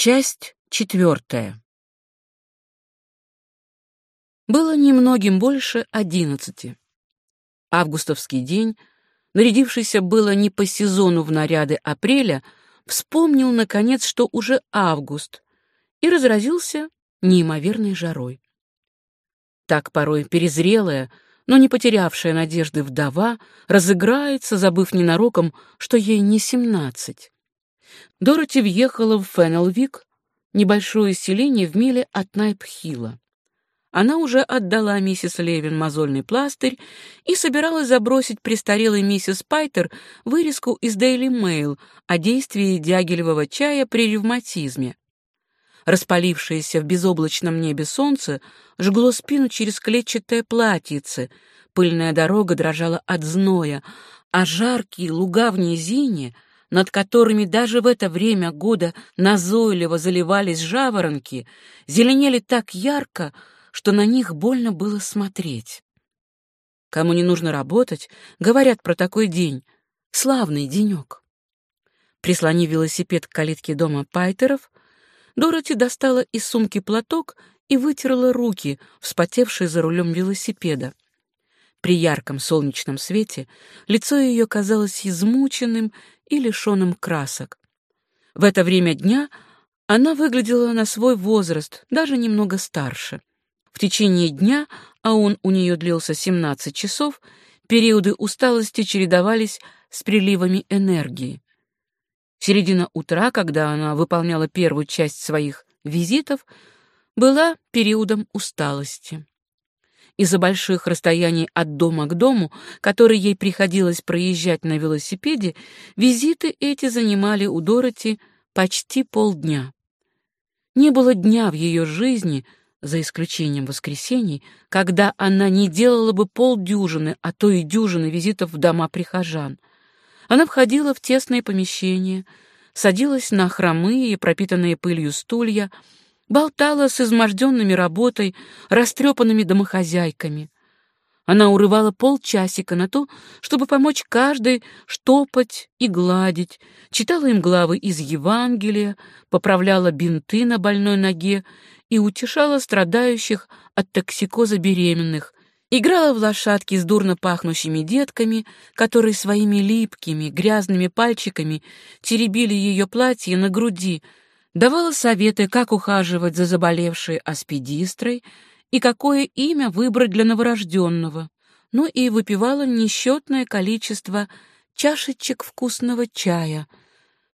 Часть четвертая. Было немногим больше одиннадцати. Августовский день, нарядившийся было не по сезону в наряды апреля, вспомнил, наконец, что уже август, и разразился неимоверной жарой. Так порой перезрелая, но не потерявшая надежды вдова разыграется, забыв ненароком, что ей не семнадцать. Дороти въехала в Феннелвик, небольшое селение в миле от Найпхила. Она уже отдала миссис Левин мозольный пластырь и собиралась забросить престарелой миссис Пайтер вырезку из Daily Mail о действии дягелевого чая при ревматизме. Распалившееся в безоблачном небе солнце жгло спину через клетчатое платьице, пыльная дорога дрожала от зноя, а жаркие луга в низине — над которыми даже в это время года назойливо заливались жаворонки, зеленели так ярко, что на них больно было смотреть. Кому не нужно работать, говорят про такой день. Славный денек. Прислонив велосипед к калитке дома Пайтеров, Дороти достала из сумки платок и вытерла руки, вспотевшие за рулем велосипеда. При ярком солнечном свете лицо ее казалось измученным и лишенным красок. В это время дня она выглядела на свой возраст, даже немного старше. В течение дня, а он у нее длился 17 часов, периоды усталости чередовались с приливами энергии. Середина утра, когда она выполняла первую часть своих визитов, была периодом усталости. Из-за больших расстояний от дома к дому, которые ей приходилось проезжать на велосипеде, визиты эти занимали у Дороти почти полдня. Не было дня в ее жизни, за исключением воскресений, когда она не делала бы полдюжины, а то и дюжины визитов в дома прихожан. Она входила в тесные помещения, садилась на хромые, пропитанные пылью стулья, болтала с изможденными работой, растрепанными домохозяйками. Она урывала полчасика на то, чтобы помочь каждой штопать и гладить, читала им главы из Евангелия, поправляла бинты на больной ноге и утешала страдающих от токсикоза беременных, играла в лошадки с дурно пахнущими детками, которые своими липкими, грязными пальчиками теребили ее платье на груди, давала советы, как ухаживать за заболевшей аспидистрой и какое имя выбрать для новорожденного, ну и выпивала несчетное количество чашечек вкусного чая,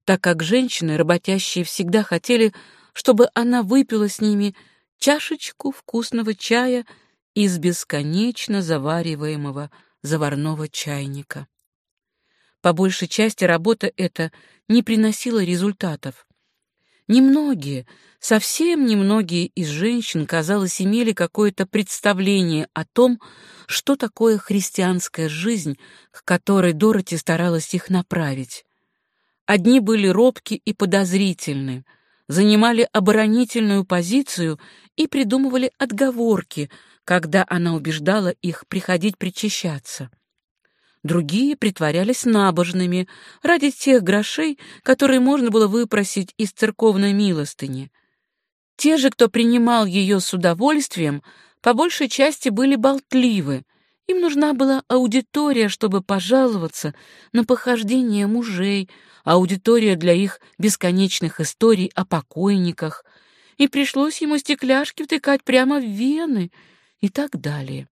так как женщины, работящие, всегда хотели, чтобы она выпила с ними чашечку вкусного чая из бесконечно завариваемого заварного чайника. По большей части работа эта не приносила результатов. Немногие, совсем немногие из женщин, казалось, имели какое-то представление о том, что такое христианская жизнь, к которой Дороти старалась их направить. Одни были робки и подозрительны, занимали оборонительную позицию и придумывали отговорки, когда она убеждала их приходить причащаться другие притворялись набожными ради тех грошей, которые можно было выпросить из церковной милостыни. Те же, кто принимал ее с удовольствием, по большей части были болтливы. Им нужна была аудитория, чтобы пожаловаться на похождения мужей, аудитория для их бесконечных историй о покойниках, и пришлось ему стекляшки втыкать прямо в вены и так далее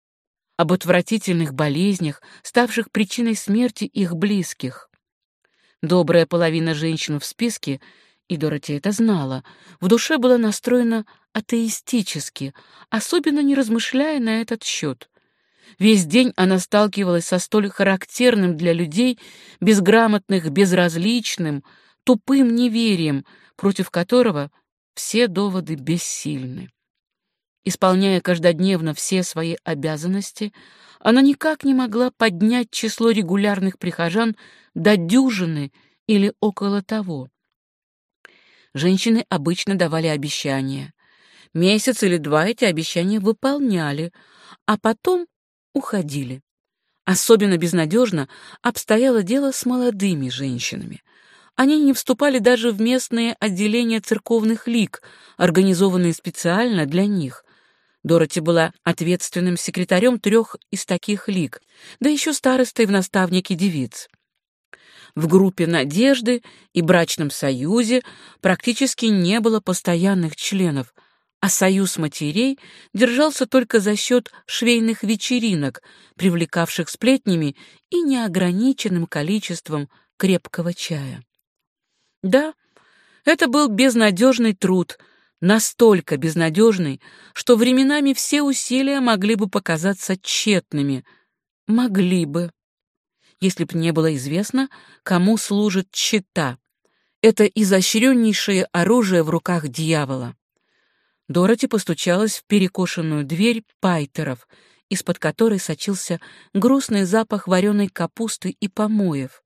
об отвратительных болезнях, ставших причиной смерти их близких. Добрая половина женщин в списке, и Дороти это знала, в душе была настроена атеистически, особенно не размышляя на этот счет. Весь день она сталкивалась со столь характерным для людей, безграмотных, безразличным, тупым неверием, против которого все доводы бессильны. Исполняя каждодневно все свои обязанности, она никак не могла поднять число регулярных прихожан до дюжины или около того. Женщины обычно давали обещания. Месяц или два эти обещания выполняли, а потом уходили. Особенно безнадежно обстояло дело с молодыми женщинами. они не вступали даже в местные отделения церковных лиг, организованные специально для них. Дороти была ответственным секретарем трех из таких лиг, да еще старостой в наставнике девиц. В группе «Надежды» и «Брачном союзе» практически не было постоянных членов, а союз матерей держался только за счет швейных вечеринок, привлекавших сплетнями и неограниченным количеством крепкого чая. Да, это был безнадежный труд, настолько безнадежный, что временами все усилия могли бы показаться тщетными. Могли бы. Если б не было известно, кому служит чита. Это изощреннейшее оружие в руках дьявола. Дороти постучалась в перекошенную дверь пайтеров, из-под которой сочился грустный запах вареной капусты и помоев.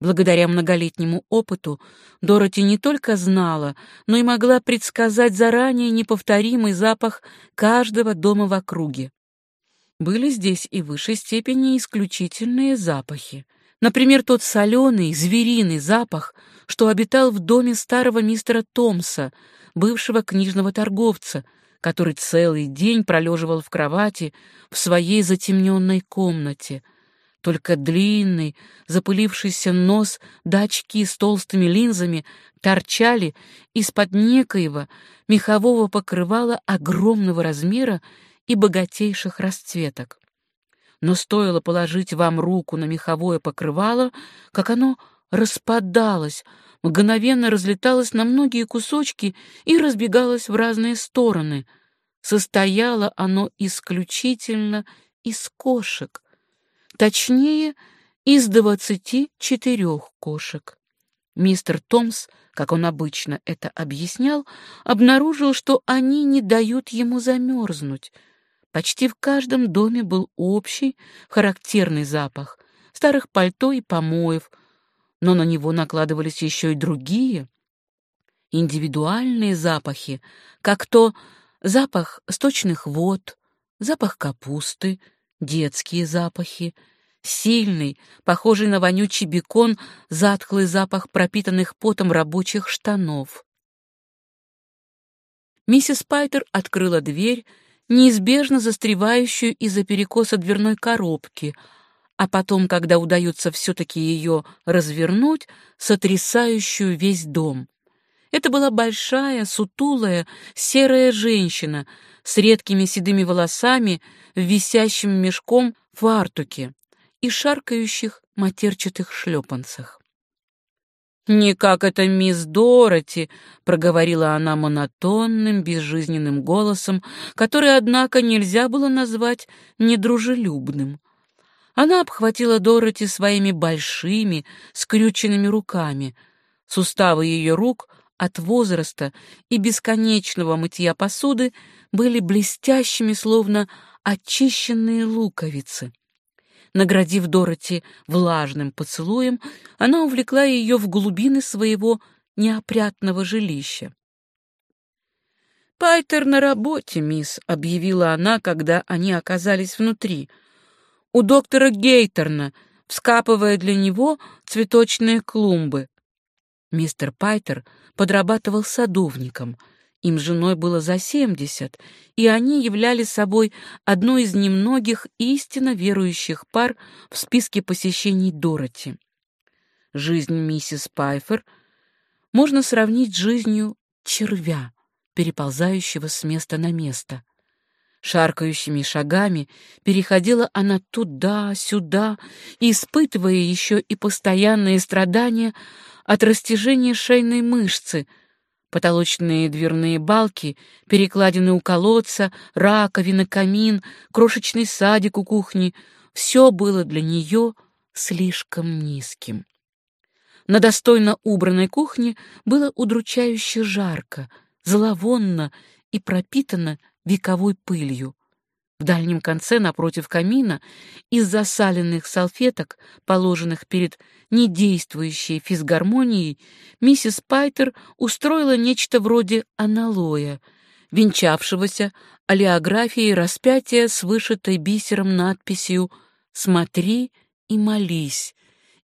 Благодаря многолетнему опыту Дороти не только знала, но и могла предсказать заранее неповторимый запах каждого дома в округе. Были здесь и в высшей степени исключительные запахи. Например, тот соленый, звериный запах, что обитал в доме старого мистера Томса, бывшего книжного торговца, который целый день пролеживал в кровати в своей затемненной комнате — только длинный, запылившийся нос да очки с толстыми линзами торчали из-под некоего мехового покрывала огромного размера и богатейших расцветок. Но стоило положить вам руку на меховое покрывало, как оно распадалось, мгновенно разлеталось на многие кусочки и разбегалось в разные стороны. Состояло оно исключительно из кошек — Точнее, из двадцати четырех кошек. Мистер Томс, как он обычно это объяснял, обнаружил, что они не дают ему замерзнуть. Почти в каждом доме был общий, характерный запах старых пальто и помоев, но на него накладывались еще и другие, индивидуальные запахи, как то запах сточных вод, запах капусты, детские запахи, сильный, похожий на вонючий бекон, затхлый запах пропитанных потом рабочих штанов. Миссис Пайтер открыла дверь, неизбежно застревающую из-за перекоса дверной коробки, а потом, когда удается все-таки ее развернуть, сотрясающую весь дом. Это была большая, сутулая, серая женщина с редкими седыми волосами, в висящем мешком фартуке и шаркающих матерчатых шлепанцах. «Не как это мисс Дороти», — проговорила она монотонным, безжизненным голосом, который, однако, нельзя было назвать недружелюбным. Она обхватила Дороти своими большими, скрюченными руками. Суставы ее рук от возраста и бесконечного мытья посуды были блестящими, словно очищенные луковицы. Наградив Дороти влажным поцелуем, она увлекла ее в глубины своего неопрятного жилища. «Пайтер на работе, мисс», — объявила она, когда они оказались внутри. «У доктора Гейтерна, вскапывая для него цветочные клумбы». Мистер Пайтер подрабатывал садовником. Им с женой было за семьдесят, и они являли собой одну из немногих истинно верующих пар в списке посещений Дороти. Жизнь миссис Пайфер можно сравнить с жизнью червя, переползающего с места на место. Шаркающими шагами переходила она туда-сюда, испытывая еще и постоянные страдания от растяжения шейной мышцы. Потолочные дверные балки, перекладины у колодца, раковина, камин, крошечный садик у кухни — все было для нее слишком низким. На достойно убранной кухне было удручающе жарко, зловонно и пропитано вековой пылью. В дальнем конце, напротив камина, из засаленных салфеток, положенных перед недействующей физгармонией, миссис Пайтер устроила нечто вроде аналоя, венчавшегося олеографией распятия с вышитой бисером надписью «Смотри и молись»,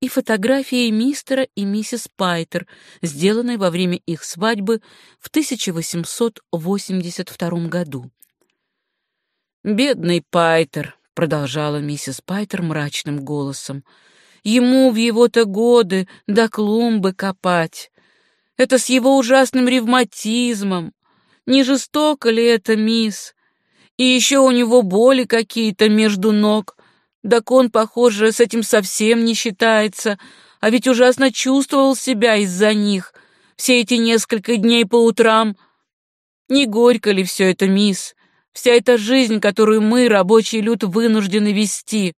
и фотографией мистера и миссис Пайтер, сделанной во время их свадьбы в 1882 году. «Бедный Пайтер», — продолжала миссис Пайтер мрачным голосом, — «ему в его-то годы до клумбы копать. Это с его ужасным ревматизмом. Не жестоко ли это, мисс? И еще у него боли какие-то между ног. Так он, похоже, с этим совсем не считается, а ведь ужасно чувствовал себя из-за них все эти несколько дней по утрам. Не горько ли все это, мисс? Вся эта жизнь, которую мы, рабочий люд, вынуждены вести.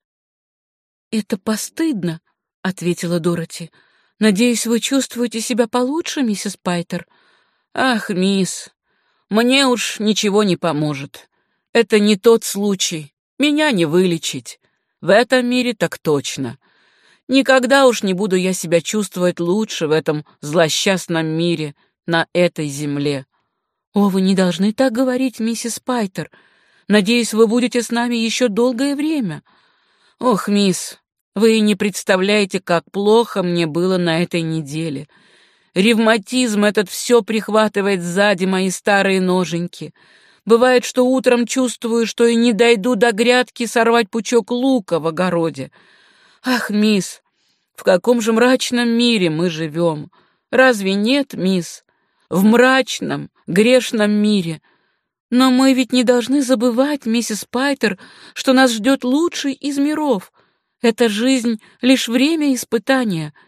«Это постыдно», — ответила Дороти. «Надеюсь, вы чувствуете себя получше, миссис Пайтер?» «Ах, мисс, мне уж ничего не поможет. Это не тот случай. Меня не вылечить. В этом мире так точно. Никогда уж не буду я себя чувствовать лучше в этом злосчастном мире, на этой земле. О, вы не должны так говорить, миссис Пайтер. Надеюсь, вы будете с нами еще долгое время. Ох, мисс, вы не представляете, как плохо мне было на этой неделе. Ревматизм этот все прихватывает сзади мои старые ноженьки. Бывает, что утром чувствую, что и не дойду до грядки сорвать пучок лука в огороде. Ах, мисс, в каком же мрачном мире мы живем? Разве нет, мисс? В мрачном, грешном мире. Но мы ведь не должны забывать, миссис Пайтер, что нас ждет лучший из миров. Эта жизнь — лишь время испытания —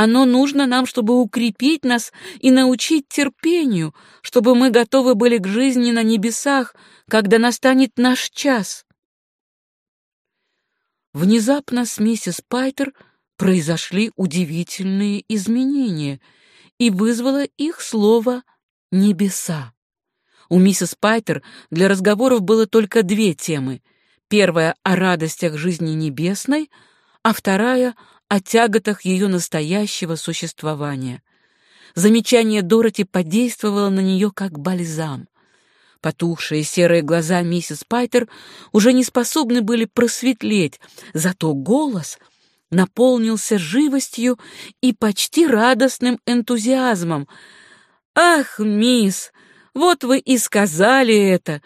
оно нужно нам, чтобы укрепить нас и научить терпению, чтобы мы готовы были к жизни на небесах, когда настанет наш час. Внезапно с миссис Пайтер произошли удивительные изменения, и вызвало их слово «небеса». У миссис Пайтер для разговоров было только две темы. Первая — о радостях жизни небесной, а вторая — о тяготах ее настоящего существования. Замечание Дороти подействовало на нее как бальзам. Потухшие серые глаза миссис Пайтер уже не способны были просветлеть, зато голос наполнился живостью и почти радостным энтузиазмом. «Ах, мисс, вот вы и сказали это!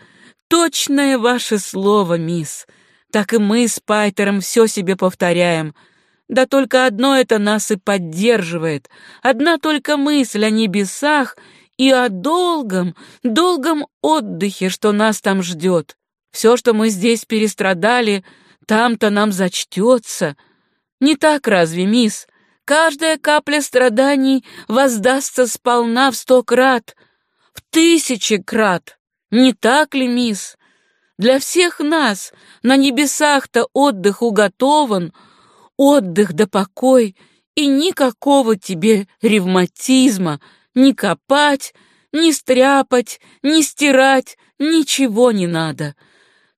Точное ваше слово, мисс! Так и мы с Пайтером все себе повторяем — да только одно это нас и поддерживает, одна только мысль о небесах и о долгом, долгом отдыхе, что нас там ждет. Все, что мы здесь перестрадали, там-то нам зачтется. Не так разве, мисс? Каждая капля страданий воздастся сполна в сто крат, в тысячи крат. Не так ли, мисс? Для всех нас на небесах-то отдых уготован — отдых да покой, и никакого тебе ревматизма, ни копать, ни стряпать, ни стирать, ничего не надо.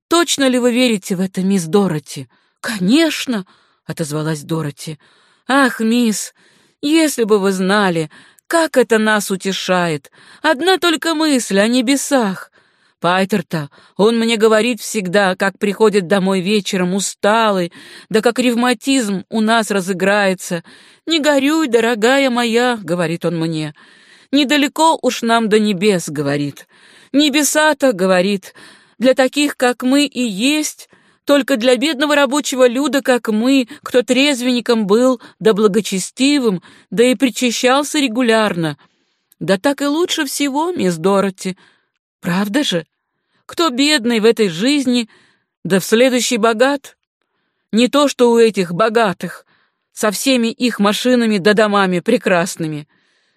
Точно ли вы верите в это, мисс Дороти? Конечно, отозвалась Дороти. Ах, мисс, если бы вы знали, как это нас утешает. Одна только мысль о небесах. Пайтер-то, он мне говорит всегда, как приходит домой вечером усталый, да как ревматизм у нас разыграется. «Не горюй, дорогая моя», — говорит он мне. «Недалеко уж нам до небес», — говорит. «Небеса-то», — говорит, — «для таких, как мы, и есть». Только для бедного рабочего люда, как мы, кто трезвенником был, да благочестивым, да и причащался регулярно. Да так и лучше всего, мисс Дороти. Правда же? Кто бедный в этой жизни, да в следующий богат? Не то, что у этих богатых, со всеми их машинами да домами прекрасными.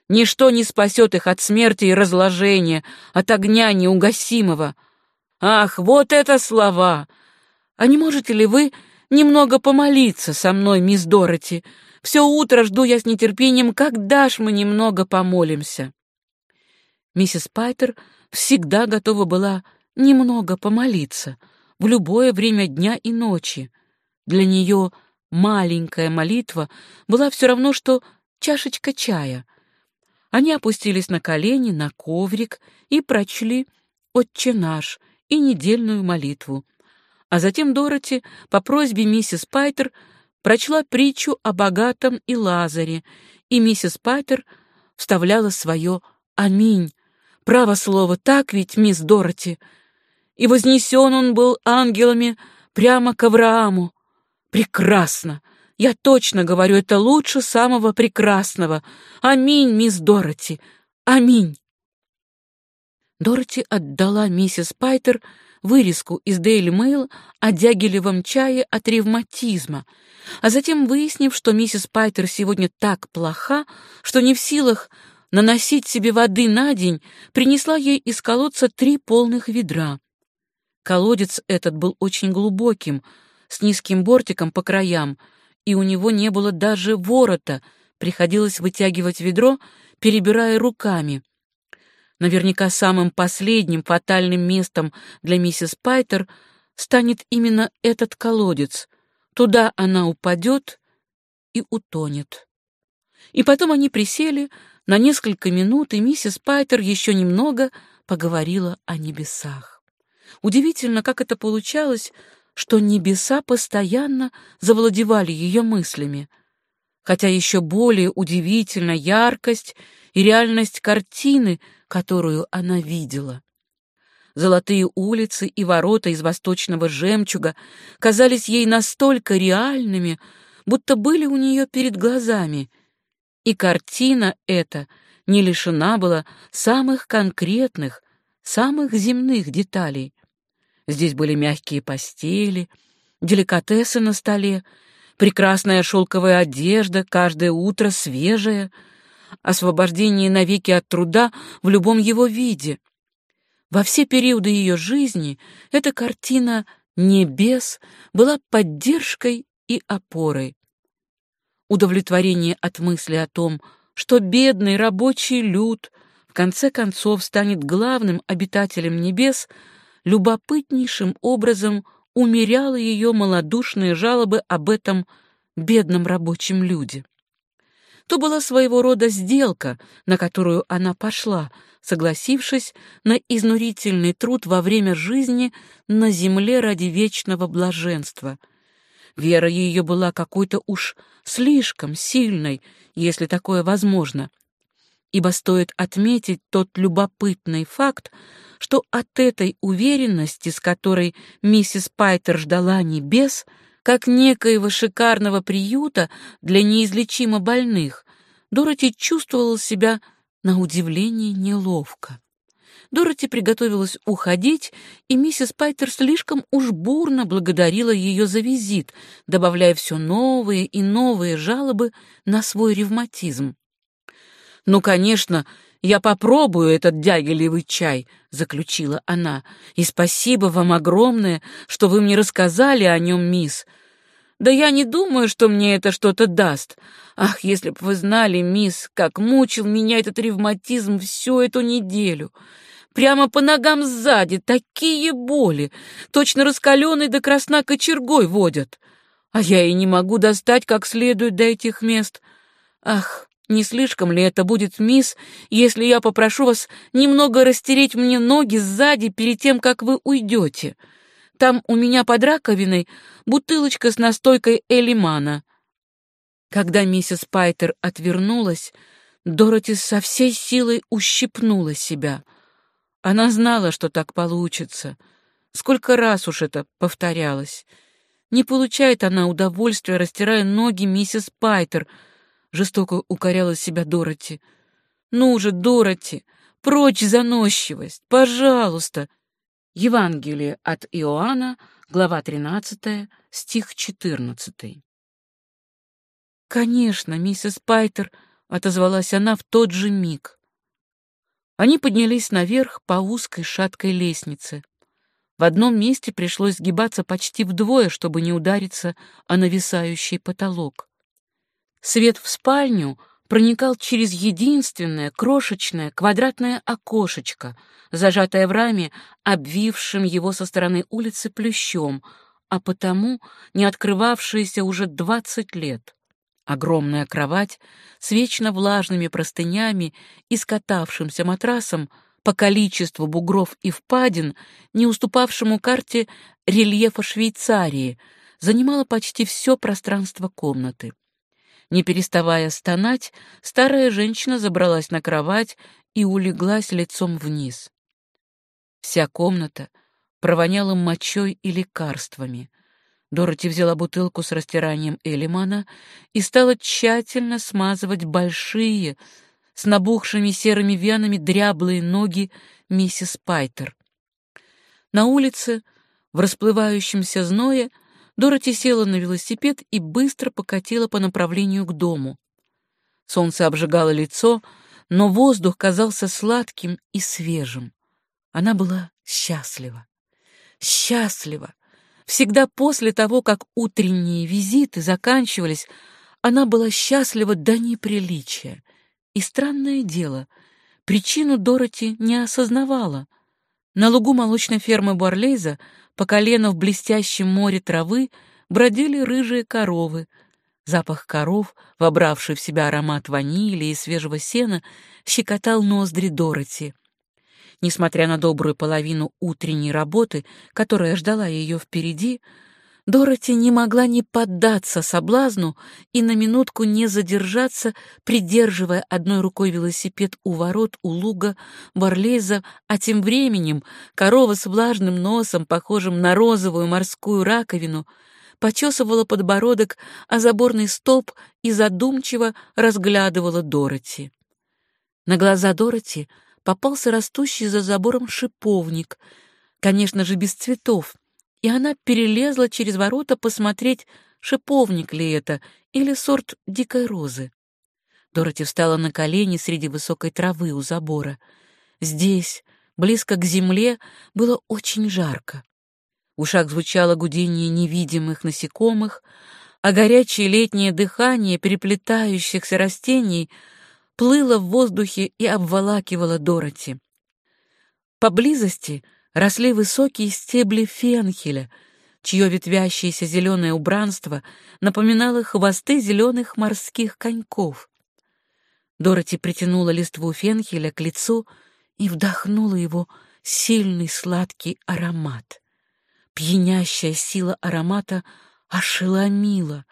Ничто не спасет их от смерти и разложения, от огня неугасимого. Ах, вот это слова! А не можете ли вы немного помолиться со мной, мисс Дороти? Все утро жду я с нетерпением, когда ж мы немного помолимся. Миссис Пайтер всегда готова была немного помолиться в любое время дня и ночи. Для нее маленькая молитва была все равно, что чашечка чая. Они опустились на колени, на коврик и прочли «Отче наш» и недельную молитву. А затем Дороти по просьбе миссис Пайтер прочла притчу о богатом и Лазаре, и миссис Пайтер вставляла свое «Аминь». Право слово, так ведь, мисс Дороти? И вознесен он был ангелами прямо к Аврааму. Прекрасно! Я точно говорю, это лучше самого прекрасного. Аминь, мисс Дороти. Аминь. Дороти отдала миссис Пайтер вырезку из Daily Mail о дягилевом чае от ревматизма, а затем, выяснив, что миссис Пайтер сегодня так плоха, что не в силах наносить себе воды на день, принесла ей из колодца три полных ведра. Колодец этот был очень глубоким, с низким бортиком по краям, и у него не было даже ворота, приходилось вытягивать ведро, перебирая руками. Наверняка самым последним фатальным местом для миссис Пайтер станет именно этот колодец. Туда она упадет и утонет. И потом они присели на несколько минут, и миссис Пайтер еще немного поговорила о небесах. Удивительно, как это получалось, что небеса постоянно завладевали ее мыслями. Хотя еще более удивительна яркость и реальность картины, которую она видела. Золотые улицы и ворота из восточного жемчуга казались ей настолько реальными, будто были у нее перед глазами. И картина эта не лишена была самых конкретных, самых земных деталей. Здесь были мягкие постели, деликатесы на столе, прекрасная шелковая одежда, каждое утро свежая — освобождение навеки от труда в любом его виде. Во все периоды ее жизни эта картина небес была поддержкой и опорой. Удовлетворение от мысли о том, что бедный рабочий люд в конце концов станет главным обитателем небес, любопытнейшим образом умеряло ее малодушные жалобы об этом бедном рабочем люде. То была своего рода сделка, на которую она пошла, согласившись на изнурительный труд во время жизни на земле ради вечного блаженства. Вера ее была какой-то уж слишком сильной, если такое возможно, ибо стоит отметить тот любопытный факт, что от этой уверенности, с которой миссис Пайтер ждала небес, — как некоего шикарного приюта для неизлечимо больных, Дороти чувствовала себя на удивление неловко. Дороти приготовилась уходить, и миссис Пайтер слишком уж бурно благодарила ее за визит, добавляя все новые и новые жалобы на свой ревматизм. «Ну, конечно, я попробую этот дягелевый чай», — заключила она, «и спасибо вам огромное, что вы мне рассказали о нем, мисс. Да я не думаю, что мне это что-то даст. Ах, если бы вы знали, мисс, как мучил меня этот ревматизм всю эту неделю. Прямо по ногам сзади такие боли, точно раскаленный до красна кочергой водят. А я и не могу достать как следует до этих мест. Ах, не слишком ли это будет, мисс, если я попрошу вас немного растереть мне ноги сзади перед тем, как вы уйдете?» Там у меня под раковиной бутылочка с настойкой элимана. Когда миссис Пайтер отвернулась, Дороти со всей силой ущипнула себя. Она знала, что так получится. Сколько раз уж это повторялось. Не получает она удовольствия, растирая ноги миссис Пайтер, жестоко укоряла себя Дороти. Ну же, Дороти, прочь заносчивость, пожалуйста. Евангелие от Иоанна, глава 13, стих 14. «Конечно, миссис Пайтер», — отозвалась она в тот же миг. Они поднялись наверх по узкой шаткой лестнице. В одном месте пришлось сгибаться почти вдвое, чтобы не удариться о нависающий потолок. Свет в спальню проникал через единственное крошечное квадратное окошечко, зажатое в раме, обвившим его со стороны улицы плющом, а потому не открывавшееся уже двадцать лет. Огромная кровать с вечно влажными простынями и скатавшимся матрасом по количеству бугров и впадин, не уступавшему карте рельефа Швейцарии, занимала почти все пространство комнаты. Не переставая стонать, старая женщина забралась на кровать и улеглась лицом вниз. Вся комната провоняла мочой и лекарствами. Дороти взяла бутылку с растиранием Элимана и стала тщательно смазывать большие, с набухшими серыми венами дряблые ноги миссис Пайтер. На улице, в расплывающемся зное, Дороти села на велосипед и быстро покатила по направлению к дому. Солнце обжигало лицо, но воздух казался сладким и свежим. Она была счастлива. Счастлива. Всегда после того, как утренние визиты заканчивались, она была счастлива до неприличия. И странное дело, причину Дороти не осознавала. На лугу молочной фермы Буарлейза по колено в блестящем море травы бродили рыжие коровы. Запах коров, вобравший в себя аромат ванили и свежего сена, щекотал ноздри Дороти. Несмотря на добрую половину утренней работы, которая ждала ее впереди, Дороти не могла не поддаться соблазну и на минутку не задержаться, придерживая одной рукой велосипед у ворот у луга Барлеза, а тем временем корова с влажным носом, похожим на розовую морскую раковину, почесывала подбородок о заборный столб и задумчиво разглядывала Дороти. На глаза Дороти попался растущий за забором шиповник, конечно же, без цветов, и она перелезла через ворота посмотреть, шиповник ли это или сорт дикой розы. Дороти встала на колени среди высокой травы у забора. Здесь, близко к земле, было очень жарко. В ушах звучало гудение невидимых насекомых, а горячее летнее дыхание переплетающихся растений плыло в воздухе и обволакивало Дороти. Поблизости — росли высокие стебли фенхеля, чье ветвящееся зеленое убранство напоминало хвосты зеленых морских коньков. Дороти притянула листву фенхеля к лицу и вдохнула его сильный сладкий аромат. Пьянящая сила аромата ошеломила.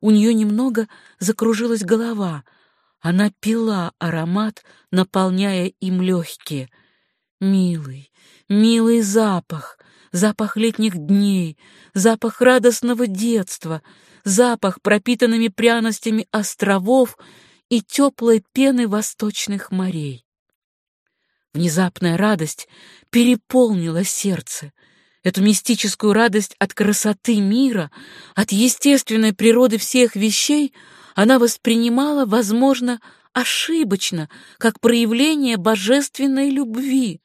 У нее немного закружилась голова. Она пила аромат, наполняя им легкие. Милый, Милый запах, запах летних дней, запах радостного детства, запах пропитанными пряностями островов и теплой пены восточных морей. Внезапная радость переполнила сердце. Эту мистическую радость от красоты мира, от естественной природы всех вещей она воспринимала, возможно, ошибочно, как проявление божественной любви.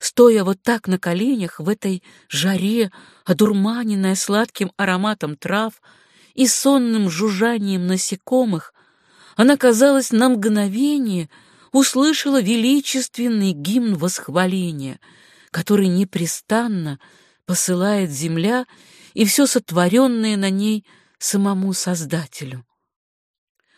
Стоя вот так на коленях в этой жаре, одурманенная сладким ароматом трав и сонным жужжанием насекомых, она, казалось, на мгновение услышала величественный гимн восхваления, который непрестанно посылает земля и все сотворенное на ней самому Создателю.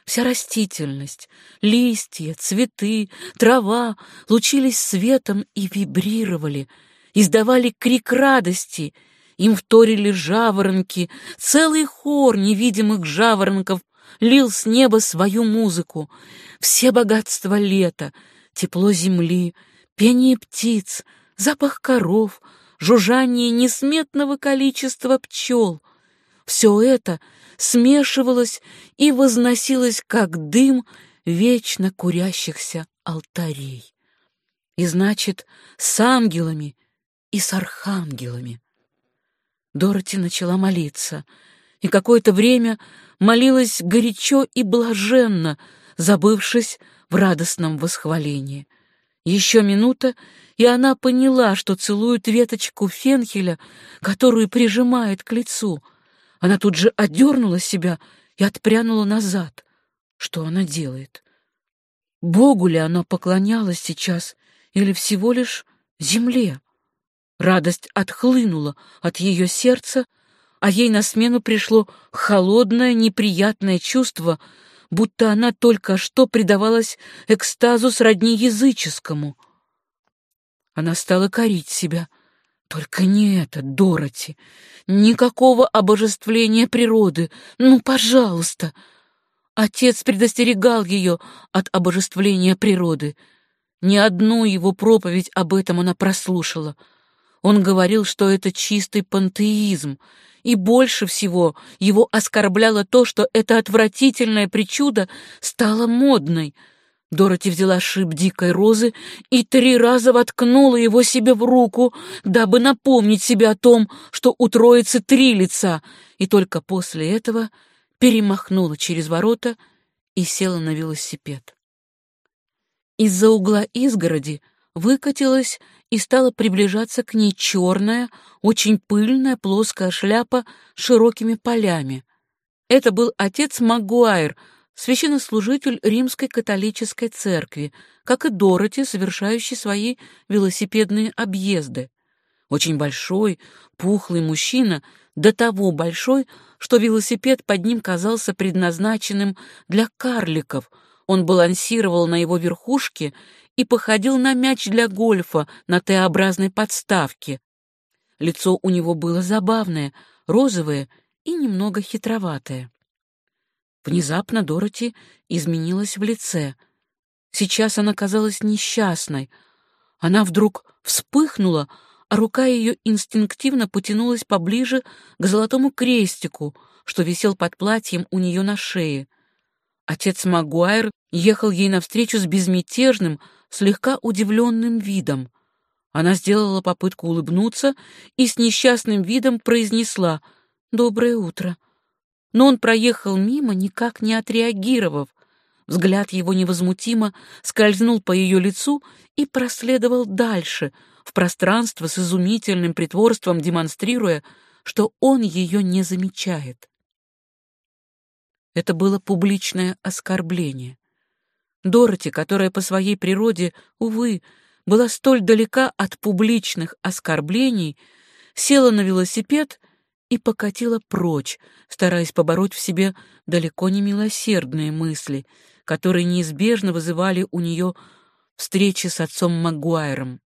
Вся растительность, листья, цветы, трава лучились светом и вибрировали, издавали крик радости. Им вторили жаворонки, целый хор невидимых жаворонков лил с неба свою музыку. Все богатства лета, тепло земли, пение птиц, запах коров, жужжание несметного количества пчел — все это смешивалось и возносилось, как дым вечно курящихся алтарей. И значит, с ангелами и с архангелами. Дороти начала молиться, и какое-то время молилась горячо и блаженно, забывшись в радостном восхвалении. Еще минута, и она поняла, что целует веточку фенхеля, которую прижимает к лицу — она тут же отдернула себя и отпрянула назад. Что она делает? Богу ли она поклонялась сейчас или всего лишь земле? Радость отхлынула от ее сердца, а ей на смену пришло холодное, неприятное чувство, будто она только что предавалась экстазу сродни языческому. Она стала корить себя — Только не это, Дороти. Никакого обожествления природы. Ну, пожалуйста. Отец предостерегал ее от обожествления природы. Ни одну его проповедь об этом она прослушала. Он говорил, что это чистый пантеизм, и больше всего его оскорбляло то, что эта отвратительная причуда стала модной. Дороти взяла шип дикой розы и три раза воткнула его себе в руку, дабы напомнить себе о том, что у троицы три лица, и только после этого перемахнула через ворота и села на велосипед. Из-за угла изгороди выкатилась и стала приближаться к ней черная, очень пыльная плоская шляпа с широкими полями. Это был отец Магуайр, священнослужитель Римской католической церкви, как и Дороти, совершающий свои велосипедные объезды. Очень большой, пухлый мужчина, до того большой, что велосипед под ним казался предназначенным для карликов. Он балансировал на его верхушке и походил на мяч для гольфа на Т-образной подставке. Лицо у него было забавное, розовое и немного хитроватое. Внезапно Дороти изменилась в лице. Сейчас она казалась несчастной. Она вдруг вспыхнула, а рука ее инстинктивно потянулась поближе к золотому крестику, что висел под платьем у нее на шее. Отец Магуайр ехал ей навстречу с безмятежным, слегка удивленным видом. Она сделала попытку улыбнуться и с несчастным видом произнесла «Доброе утро». Но он проехал мимо, никак не отреагировав. Взгляд его невозмутимо скользнул по ее лицу и проследовал дальше, в пространство с изумительным притворством демонстрируя, что он ее не замечает. Это было публичное оскорбление. Дороти, которая по своей природе, увы, была столь далека от публичных оскорблений, села на велосипед и покатила прочь, стараясь побороть в себе далеко не милосердные мысли, которые неизбежно вызывали у нее встречи с отцом Магуайром.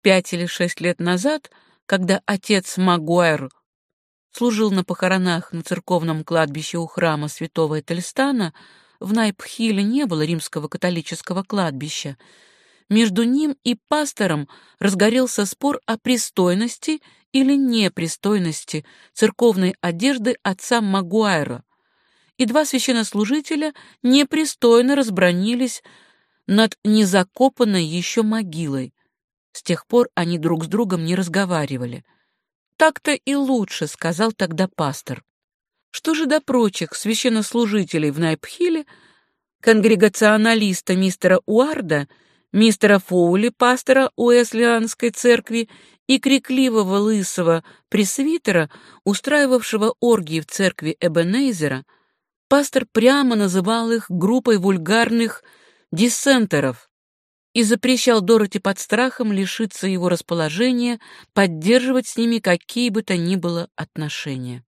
Пять или шесть лет назад, когда отец Магуайр служил на похоронах на церковном кладбище у храма святого Этельстана, в Найпхиле не было римского католического кладбища. Между ним и пастором разгорелся спор о пристойности или непристойности церковной одежды отца Магуайра, и два священнослужителя непристойно разбронились над незакопанной еще могилой. С тех пор они друг с другом не разговаривали. «Так-то и лучше», — сказал тогда пастор. Что же до прочих священнослужителей в Найпхиле, конгрегационалиста мистера Уарда, мистера Фоули, пастора Уэслианской церкви, и крикливого лысого пресвитера, устраивавшего оргии в церкви Эбенейзера, пастор прямо называл их группой вульгарных диссентеров и запрещал Дороти под страхом лишиться его расположения поддерживать с ними какие бы то ни было отношения.